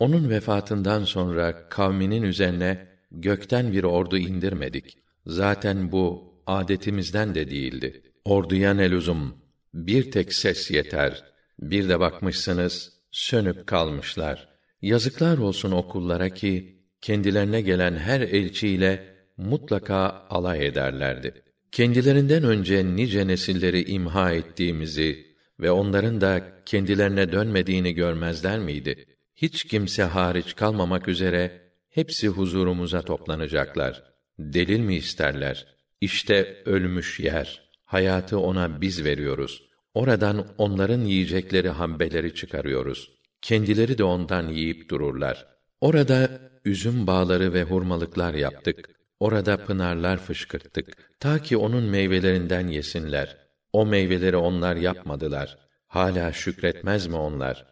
Onun vefatından sonra kavminin üzerine gökten bir ordu indirmedik. Zaten bu adetimizden de değildi. Orduya ne lüzum? Bir tek ses yeter. Bir de bakmışsınız sönüp kalmışlar. Yazıklar olsun okullara ki kendilerine gelen her elçiyle mutlaka alay ederlerdi. Kendilerinden önce nice nesilleri imha ettiğimizi ve onların da kendilerine dönmediğini görmezler miydi? Hiç kimse hariç kalmamak üzere hepsi huzurumuza toplanacaklar. Delil mi isterler? İşte ölmüş yer. Hayatı ona biz veriyoruz. Oradan onların yiyecekleri hambeleri çıkarıyoruz. Kendileri de ondan yiyip dururlar. Orada üzüm bağları ve hurmalıklar yaptık. Orada pınarlar fışkırttık. Ta ki onun meyvelerinden yesinler. O meyveleri onlar yapmadılar. Hala şükretmez mi onlar?